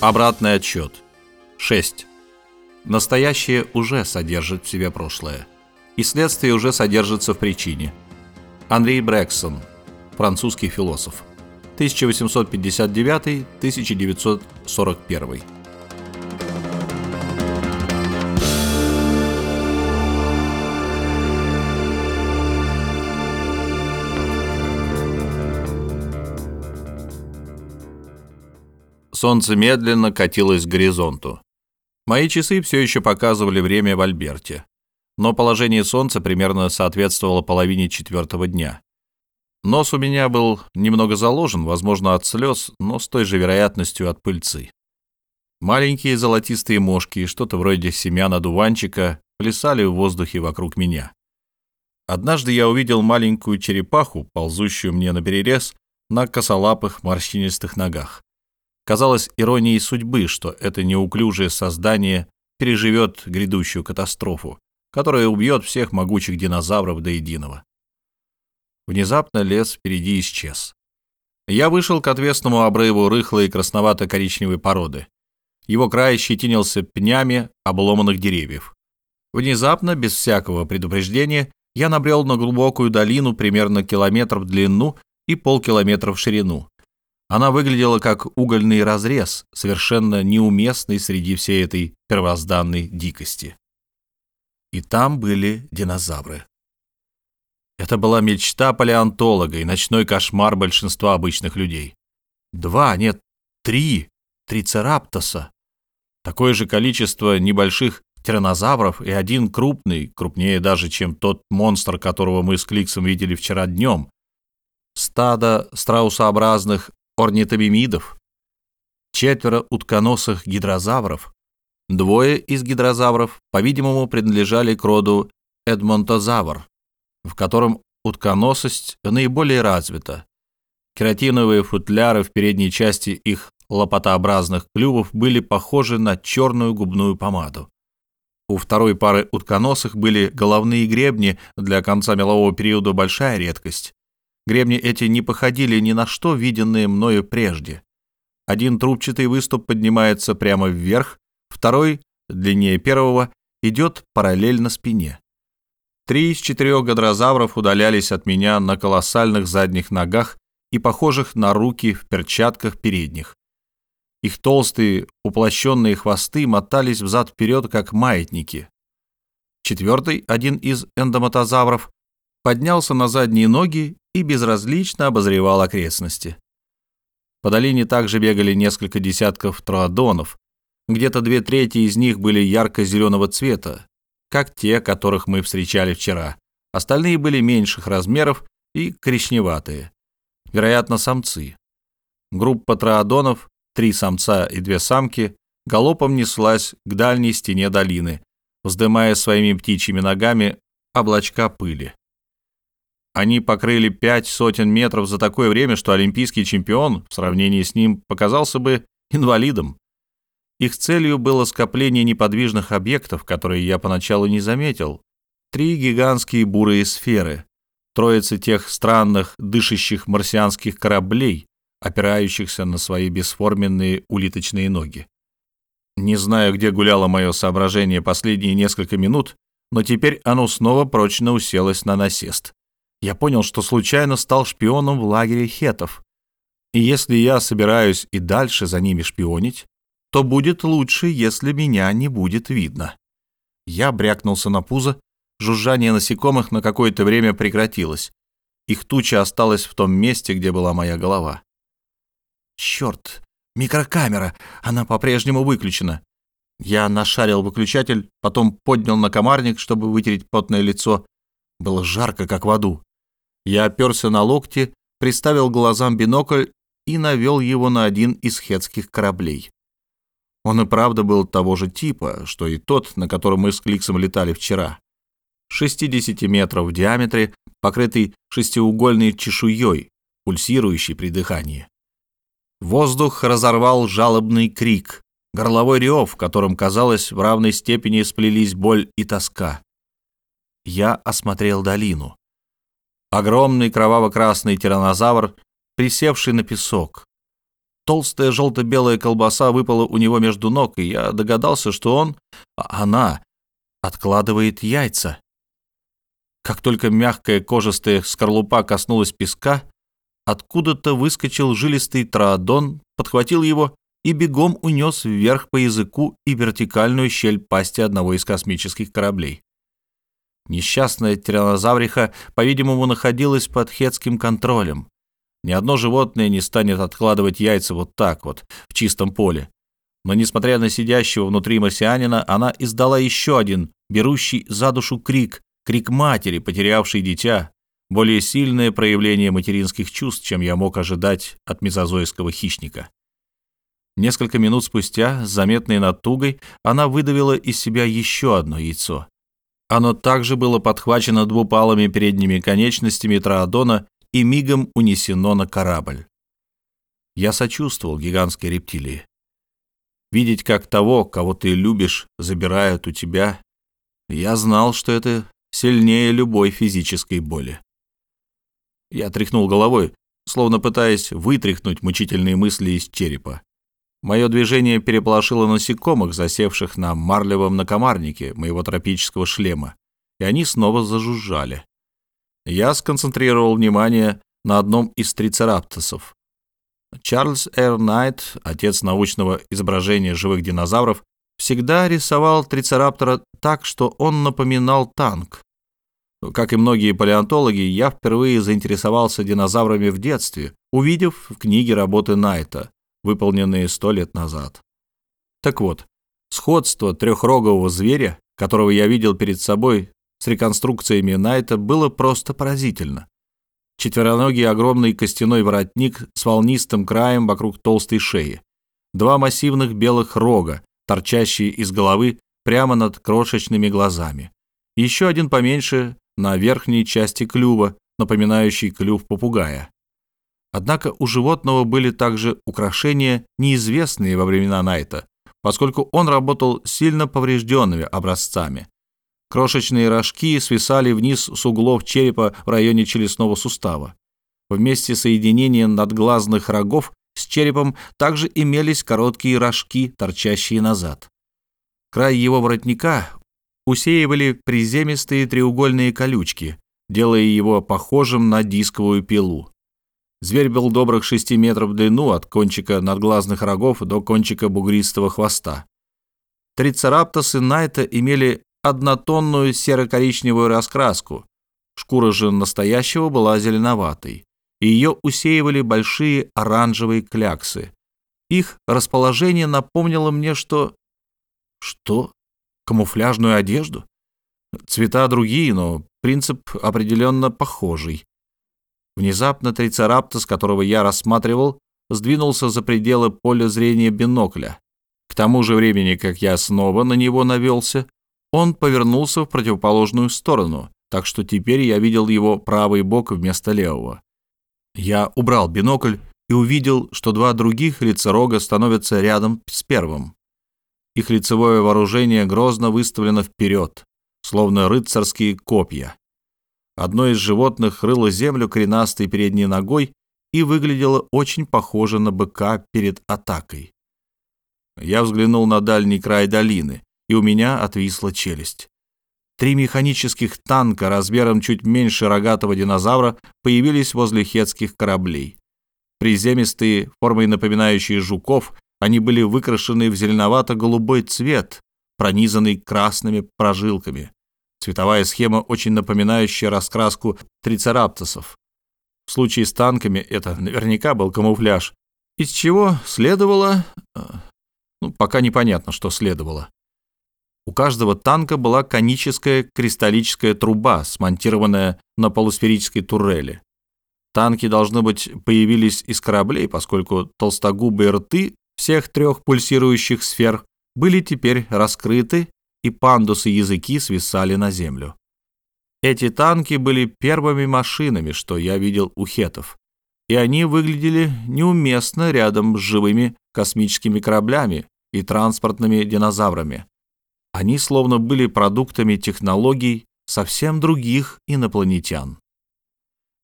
Обратный отсчет. 6. Настоящее уже содержит в себе прошлое. И следствие уже содержится в причине. Андрей Брэксон, французский философ. 1859-1941. Солнце медленно катилось к горизонту. Мои часы все еще показывали время в Альберте, но положение солнца примерно соответствовало половине четвертого дня. Нос у меня был немного заложен, возможно, от слез, но с той же вероятностью от пыльцы. Маленькие золотистые мошки, что-то вроде семян одуванчика, плясали в воздухе вокруг меня. Однажды я увидел маленькую черепаху, ползущую мне на перерез, на косолапых морщинистых ногах. Казалось иронией судьбы, что это неуклюжее создание переживет грядущую катастрофу, которая убьет всех могучих динозавров до единого. Внезапно лес впереди исчез. Я вышел к отвесному обрыву рыхлой красновато-коричневой породы. Его край щетинился пнями обломанных деревьев. Внезапно, без всякого предупреждения, я набрел на глубокую долину примерно километр в длину и полкилометра в ширину. Она выглядела как угольный разрез, совершенно неуместный среди всей этой первозданной дикости. И там были динозавры. Это была мечта палеонтолога и ночной кошмар большинства обычных людей. Два, нет, три трицераптоса. Такое же количество небольших тираннозавров и один крупный, крупнее даже, чем тот монстр, которого мы с Кликсом видели вчера днем. Стадо страусообразных орнитомимидов, четверо утконосых гидрозавров. Двое из гидрозавров, по-видимому, принадлежали к роду Эдмонтозавр, в котором утконосость наиболее развита. Кератиновые футляры в передней части их лопатообразных клювов были похожи на черную губную помаду. У второй пары утконосых были головные гребни, для конца мелового периода большая редкость. Гребни эти не походили ни на что, виденное мною прежде. Один трубчатый выступ поднимается прямо вверх, второй, длиннее первого, идет параллельно спине. Три из четырех гадрозавров удалялись от меня на колоссальных задних ногах и похожих на руки в перчатках передних. Их толстые, уплощенные хвосты мотались взад-вперед, как маятники. Четвертый, один из эндоматозавров, поднялся на задние ноги и безразлично обозревал окрестности. По долине также бегали несколько десятков троодонов. Где-то две трети из них были ярко-зеленого цвета, как те, которых мы встречали вчера. Остальные были меньших размеров и коричневатые. Вероятно, самцы. Группа троодонов, три самца и две самки, галопом неслась к дальней стене долины, вздымая своими птичьими ногами облачка пыли. Они покрыли пять сотен метров за такое время, что олимпийский чемпион в сравнении с ним показался бы инвалидом. Их целью было скопление неподвижных объектов, которые я поначалу не заметил. Три гигантские бурые сферы, троицы тех странных, дышащих марсианских кораблей, опирающихся на свои бесформенные улиточные ноги. Не знаю, где гуляло мое соображение последние несколько минут, но теперь оно снова прочно уселось на насест я понял, что случайно стал шпионом в лагере хетов. И если я собираюсь и дальше за ними шпионить, то будет лучше, если меня не будет видно. Я брякнулся на пузо, жужжание насекомых на какое-то время прекратилось. Их туча осталась в том месте, где была моя голова. Черт, микрокамера, она по-прежнему выключена. Я нашарил выключатель, потом поднял на комарник, чтобы вытереть потное лицо. Было жарко, как в аду. Я оперся на локти, приставил глазам бинокль и навел его на один из хетских кораблей. Он и правда был того же типа, что и тот, на котором мы с Кликсом летали вчера. 60 метров в диаметре, покрытый шестиугольной чешуей, пульсирующий при дыхании. Воздух разорвал жалобный крик, горловой рев, в котором, казалось, в равной степени сплелись боль и тоска. Я осмотрел долину. Огромный кроваво-красный тиранозавр, присевший на песок. толстая желто-белая колбаса выпала у него между ног, и я догадался, что он, а она, откладывает яйца. Как только мягкая кожистая скорлупа коснулась песка, откуда-то выскочил жилистый троодон, подхватил его и бегом унес вверх по языку и вертикальную щель пасти одного из космических кораблей. Несчастная тиранозавриха, по-видимому, находилась под хетским контролем. Ни одно животное не станет откладывать яйца вот так вот, в чистом поле. Но, несмотря на сидящего внутри марсианина, она издала еще один, берущий за душу крик, крик матери, потерявшей дитя, более сильное проявление материнских чувств, чем я мог ожидать от мезозойского хищника. Несколько минут спустя, заметной натугой, она выдавила из себя еще одно яйцо. Оно также было подхвачено двупалыми передними конечностями Троодона и мигом унесено на корабль. Я сочувствовал гигантской рептилии. Видеть, как того, кого ты любишь, забирают у тебя, я знал, что это сильнее любой физической боли. Я тряхнул головой, словно пытаясь вытряхнуть мучительные мысли из черепа. Мое движение переполошило насекомых, засевших на марлевом накомарнике моего тропического шлема, и они снова зажужжали. Я сконцентрировал внимание на одном из трицераптосов. Чарльз Эр Найт, отец научного изображения живых динозавров, всегда рисовал трицераптора так, что он напоминал танк. Как и многие палеонтологи, я впервые заинтересовался динозаврами в детстве, увидев в книге работы Найта выполненные сто лет назад. Так вот, сходство трехрогового зверя, которого я видел перед собой с реконструкциями Найта, было просто поразительно. Четвероногий огромный костяной воротник с волнистым краем вокруг толстой шеи, два массивных белых рога, торчащие из головы прямо над крошечными глазами, еще один поменьше на верхней части клюва, напоминающий клюв попугая. Однако у животного были также украшения, неизвестные во времена Найта, поскольку он работал сильно поврежденными образцами. Крошечные рожки свисали вниз с углов черепа в районе челюстного сустава. Вместе соединения надглазных рогов с черепом также имелись короткие рожки, торчащие назад. Край его воротника усеивали приземистые треугольные колючки, делая его похожим на дисковую пилу. Зверь был добрых шести метров в длину от кончика надглазных рогов до кончика бугристого хвоста. Трицераптосы Найта имели однотонную серо-коричневую раскраску. Шкура же настоящего была зеленоватой, и ее усеивали большие оранжевые кляксы. Их расположение напомнило мне, что... Что? Камуфляжную одежду? Цвета другие, но принцип определенно похожий. Внезапно трицераптос, которого я рассматривал, сдвинулся за пределы поля зрения бинокля. К тому же времени, как я снова на него навелся, он повернулся в противоположную сторону, так что теперь я видел его правый бок вместо левого. Я убрал бинокль и увидел, что два других лицерога становятся рядом с первым. Их лицевое вооружение грозно выставлено вперед, словно рыцарские копья. Одно из животных рыло землю коренастой передней ногой и выглядело очень похоже на быка перед атакой. Я взглянул на дальний край долины, и у меня отвисла челюсть. Три механических танка размером чуть меньше рогатого динозавра появились возле хетских кораблей. Приземистые, формой напоминающие жуков, они были выкрашены в зеленовато-голубой цвет, пронизанный красными прожилками. Цветовая схема очень напоминающая раскраску трицераптосов. В случае с танками это наверняка был камуфляж, из чего следовало... Э, ну, пока непонятно, что следовало. У каждого танка была коническая кристаллическая труба, смонтированная на полусферической турели. Танки, должно быть, появились из кораблей, поскольку толстогубые рты всех трех пульсирующих сфер были теперь раскрыты и пандусы языки свисали на землю. Эти танки были первыми машинами, что я видел у хетов, и они выглядели неуместно рядом с живыми космическими кораблями и транспортными динозаврами. Они словно были продуктами технологий совсем других инопланетян.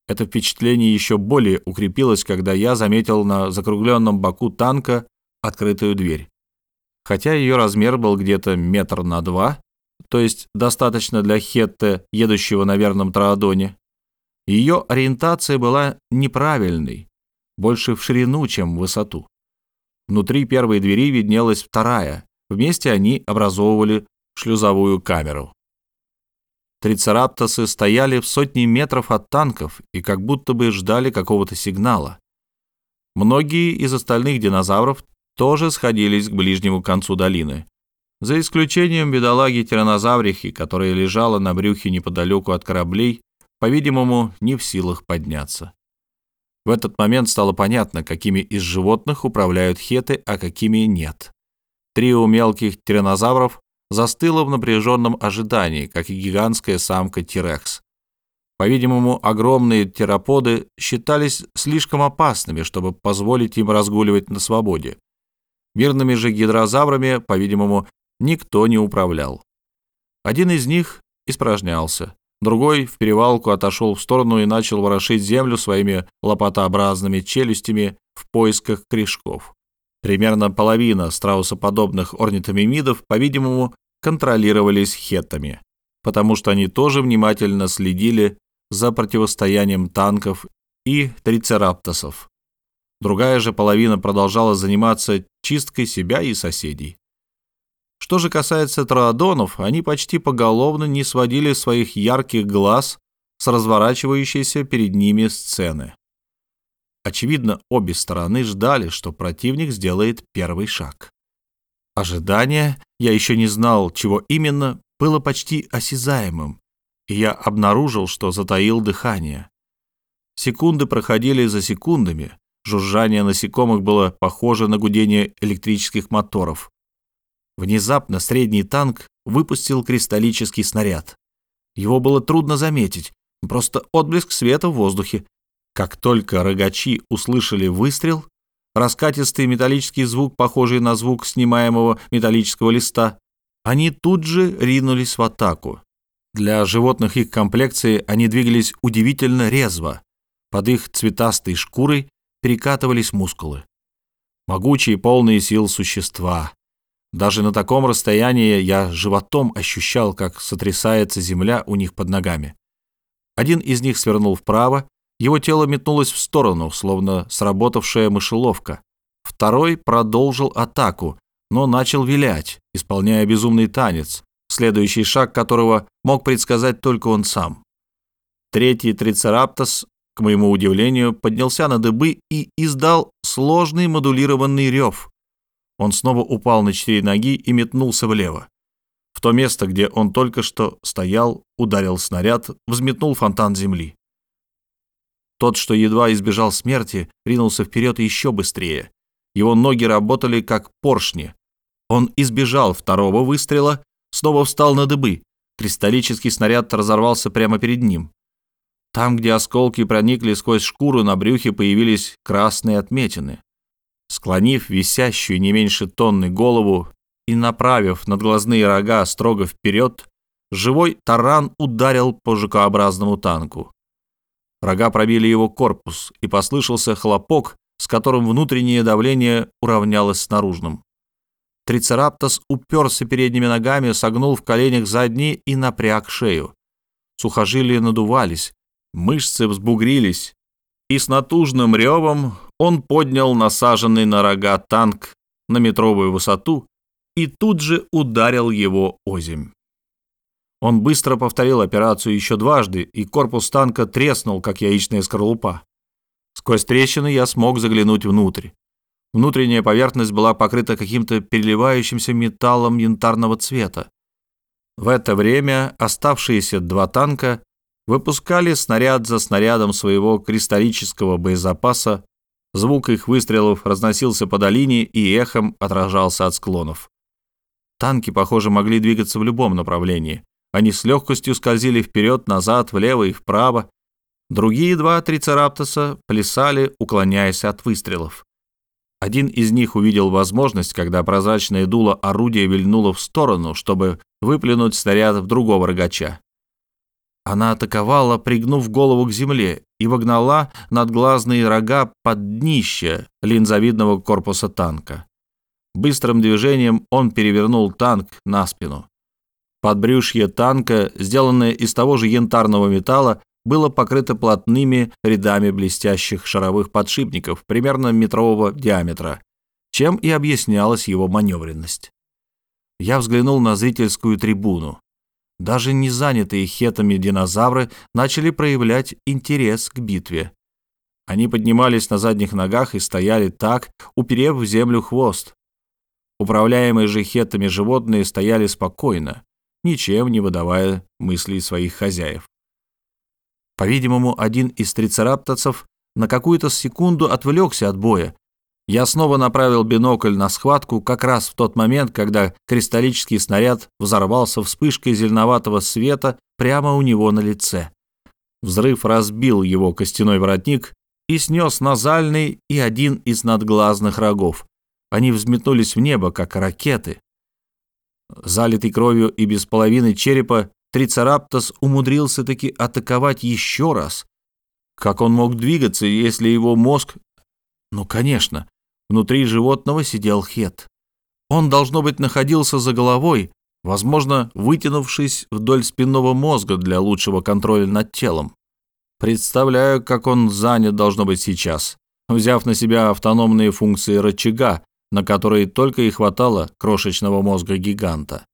Это впечатление еще более укрепилось, когда я заметил на закругленном боку танка открытую дверь. Хотя ее размер был где-то метр на два, то есть достаточно для Хетте, едущего на верном траадоне, ее ориентация была неправильной, больше в ширину, чем в высоту. Внутри первой двери виднелась вторая, вместе они образовывали шлюзовую камеру. Трицераптосы стояли в сотни метров от танков и как будто бы ждали какого-то сигнала. Многие из остальных динозавров тоже сходились к ближнему концу долины, за исключением бедолаги тиранозаврихи, которая лежала на брюхе неподалеку от кораблей, по-видимому, не в силах подняться. В этот момент стало понятно, какими из животных управляют хеты, а какими нет. Трио мелких тиранозавров застыла в напряженном ожидании, как и гигантская самка Тирекс. По-видимому, огромные тераподы считались слишком опасными, чтобы позволить им разгуливать на свободе. Мирными же гидрозаврами, по-видимому, никто не управлял. Один из них испражнялся, другой в перевалку отошел в сторону и начал ворошить землю своими лопатообразными челюстями в поисках корешков. Примерно половина страусоподобных орнитомимидов, по-видимому, контролировались хеттами, потому что они тоже внимательно следили за противостоянием танков и трицераптосов. Другая же половина продолжала заниматься чисткой себя и соседей. Что же касается троодонов, они почти поголовно не сводили своих ярких глаз с разворачивающейся перед ними сцены. Очевидно, обе стороны ждали, что противник сделает первый шаг. Ожидание, я еще не знал, чего именно, было почти осязаемым, и я обнаружил, что затаил дыхание. Секунды проходили за секундами, жужжание насекомых было похоже на гудение электрических моторов. Внезапно средний танк выпустил кристаллический снаряд. Его было трудно заметить, просто отблеск света в воздухе, как только рогачи услышали выстрел, раскатистый металлический звук, похожий на звук снимаемого металлического листа, они тут же ринулись в атаку. Для животных их комплекции они двигались удивительно резво. Под их цветастой шкурой перекатывались мускулы. Могучие, полные сил существа. Даже на таком расстоянии я животом ощущал, как сотрясается земля у них под ногами. Один из них свернул вправо, его тело метнулось в сторону, словно сработавшая мышеловка. Второй продолжил атаку, но начал вилять, исполняя безумный танец, следующий шаг которого мог предсказать только он сам. Третий трицераптос, к моему удивлению, поднялся на дыбы и издал сложный модулированный рев. Он снова упал на четыре ноги и метнулся влево. В то место, где он только что стоял, ударил снаряд, взметнул фонтан земли. Тот, что едва избежал смерти, ринулся вперед еще быстрее. Его ноги работали как поршни. Он избежал второго выстрела, снова встал на дыбы. Кристаллический снаряд разорвался прямо перед ним. Там, где осколки проникли сквозь шкуру, на брюхе появились красные отметины. Склонив висящую не меньше тонны голову и направив надглазные рога строго вперед, живой таран ударил по жукообразному танку. Рога пробили его корпус, и послышался хлопок, с которым внутреннее давление уравнялось с наружным. Трицераптос уперся передними ногами, согнул в коленях задние и напряг шею. Сухожилия надувались, мышцы взбугрились, и с натужным ревом он поднял насаженный на рога танк на метровую высоту и тут же ударил его озимь. Он быстро повторил операцию еще дважды, и корпус танка треснул, как яичная скорлупа. Сквозь трещины я смог заглянуть внутрь. Внутренняя поверхность была покрыта каким-то переливающимся металлом янтарного цвета. В это время оставшиеся два танка выпускали снаряд за снарядом своего кристаллического боезапаса. Звук их выстрелов разносился по долине и эхом отражался от склонов. Танки, похоже, могли двигаться в любом направлении. Они с легкостью скользили вперед, назад, влево и вправо. Другие два трицераптоса плясали, уклоняясь от выстрелов. Один из них увидел возможность, когда прозрачное дуло орудия вильнуло в сторону, чтобы выплюнуть снаряд в другого рогача. Она атаковала, пригнув голову к земле, и вогнала надглазные рога под днище линзовидного корпуса танка. Быстрым движением он перевернул танк на спину. Подбрюшье танка, сделанное из того же янтарного металла, было покрыто плотными рядами блестящих шаровых подшипников примерно метрового диаметра, чем и объяснялась его маневренность. Я взглянул на зрительскую трибуну. Даже не занятые хетами динозавры начали проявлять интерес к битве. Они поднимались на задних ногах и стояли так, уперев в землю хвост. Управляемые же хетами животные стояли спокойно, ничем не выдавая мыслей своих хозяев. По-видимому, один из трицераптосов на какую-то секунду отвлекся от боя. Я снова направил бинокль на схватку как раз в тот момент, когда кристаллический снаряд взорвался вспышкой зеленоватого света прямо у него на лице. Взрыв разбил его костяной воротник и снес назальный и один из надглазных рогов. Они взметнулись в небо, как ракеты. Залитый кровью и без половины черепа, Трицераптос умудрился таки атаковать еще раз. Как он мог двигаться, если его мозг... Ну, конечно, внутри животного сидел Хет. Он, должно быть, находился за головой, возможно, вытянувшись вдоль спинного мозга для лучшего контроля над телом. Представляю, как он занят должно быть сейчас, взяв на себя автономные функции рычага, на которые только и хватало крошечного мозга гиганта.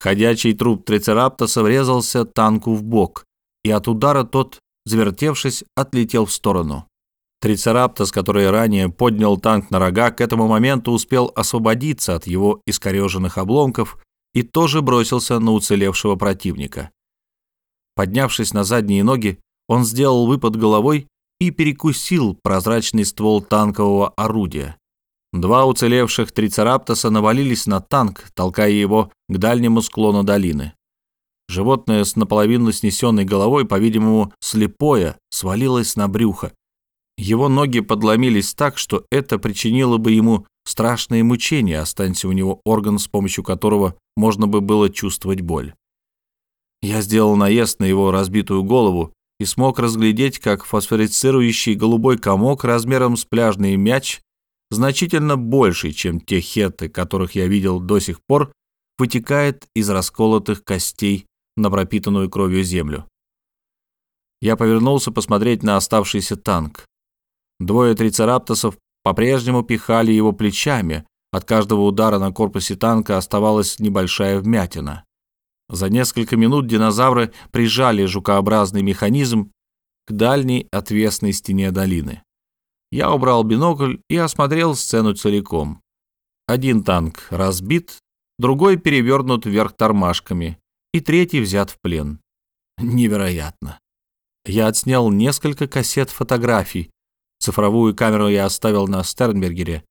Ходячий труп трицераптоса врезался танку в бок, и от удара тот, завертевшись, отлетел в сторону. Трицераптос, который ранее поднял танк на рога, к этому моменту успел освободиться от его искореженных обломков и тоже бросился на уцелевшего противника. Поднявшись на задние ноги, он сделал выпад головой и перекусил прозрачный ствол танкового орудия. Два уцелевших трицераптоса навалились на танк, толкая его к дальнему склону долины. Животное с наполовину снесенной головой, по-видимому, слепое, свалилось на брюхо. Его ноги подломились так, что это причинило бы ему страшные мучения, останься у него орган, с помощью которого можно бы было чувствовать боль. Я сделал наезд на его разбитую голову и смог разглядеть, как фосфорицирующий голубой комок размером с пляжный мяч значительно больше, чем те хеты, которых я видел до сих пор, вытекает из расколотых костей на пропитанную кровью землю. Я повернулся посмотреть на оставшийся танк. Двое трицераптосов по-прежнему пихали его плечами, от каждого удара на корпусе танка оставалась небольшая вмятина. За несколько минут динозавры прижали жукообразный механизм к дальней отвесной стене долины. Я убрал бинокль и осмотрел сцену целиком. Один танк разбит, другой перевернут вверх тормашками, и третий взят в плен. Невероятно. Я отснял несколько кассет фотографий. Цифровую камеру я оставил на Стернбергере,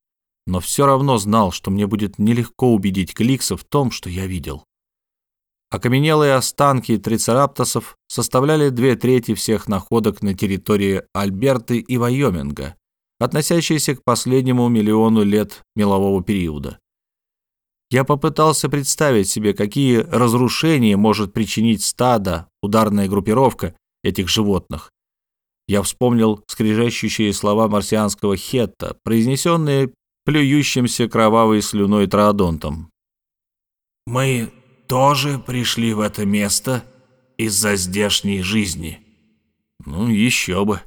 но все равно знал, что мне будет нелегко убедить Кликса в том, что я видел. Окаменелые останки трицераптосов составляли две трети всех находок на территории Альберты и Вайоминга относящиеся к последнему миллиону лет мелового периода. Я попытался представить себе, какие разрушения может причинить стадо, ударная группировка этих животных. Я вспомнил скрежещущие слова марсианского хетта, произнесенные плюющимся кровавой слюной троодонтом. «Мы тоже пришли в это место из-за здешней жизни». Ну, еще бы.